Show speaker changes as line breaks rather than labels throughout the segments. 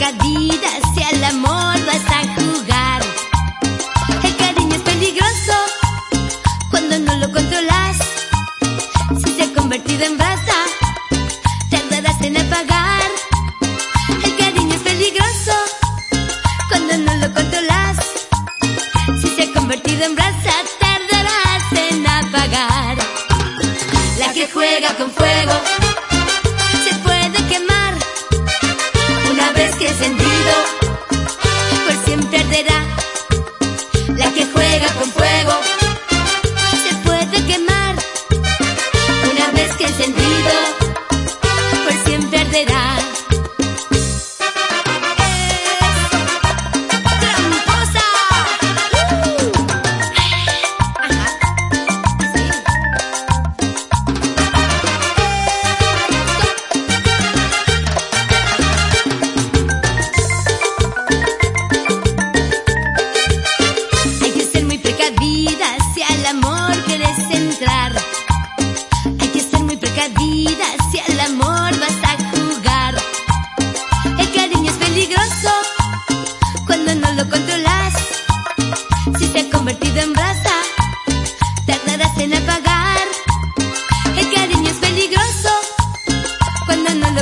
Escadidas al amor vas a jugar. El cariño es peligroso cuando no lo controlas. Si se ha convertido en brasa, tardarás en apagar. El cariño es peligroso cuando no lo controlas. Si se ha convertido en brasa, tardarás en apagar. La que juega con fuego.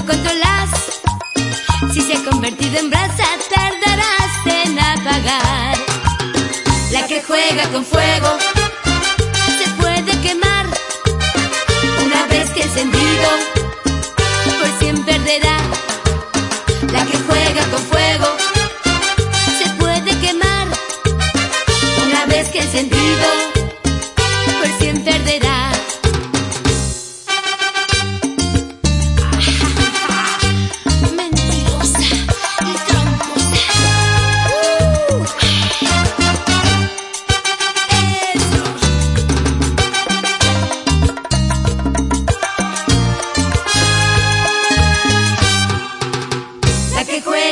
controlas. Si se ha convertido en brasa, tardarás en apagar. La que juega con fuego.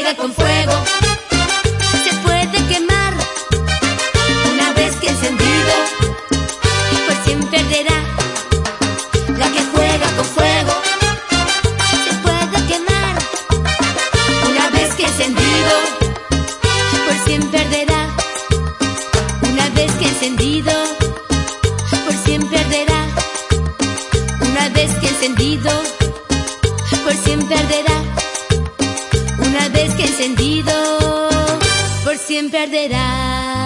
juega con fuego, se puede quemar. Una vez que encendido, pues siempre perderá. La que juega con fuego, se puede quemar. Una vez que encendido, pues siempre perderá. Una vez que encendido, por siempre perderá. Una vez que encendido, por siempre perderá. alguien perderá.